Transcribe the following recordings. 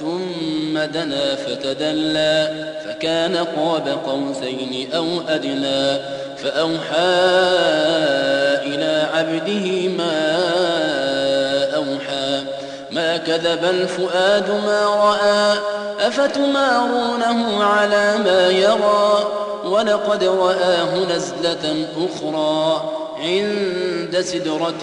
ثم دنا فتدلى فكان قاب قوسين أو أدنى فأوحى إلى عبده ما أوحى. ما كذب الفؤاد ما رأى أفتمارونه على ما يرى؟ ولقد رآه نزلة أخرى عند سدرة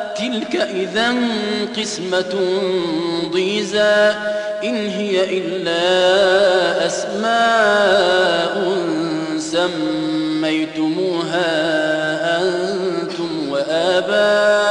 تلك إذا قسمة ضيزى إن هي إلا أسماء سميتموها أنتم وآباؤكم.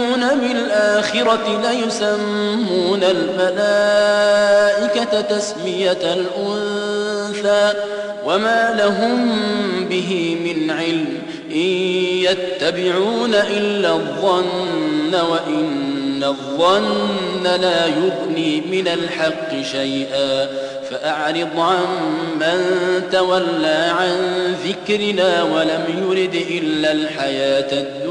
بالآخرة ليسمون الملائكة تسمية الأنثى وما لهم به من علم إن يتبعون إلا الظن وإن الظن لا يغني من الحق شيئا فأعرض عن من تولى عن ذكرنا ولم يرد إلا الحياة الدنيا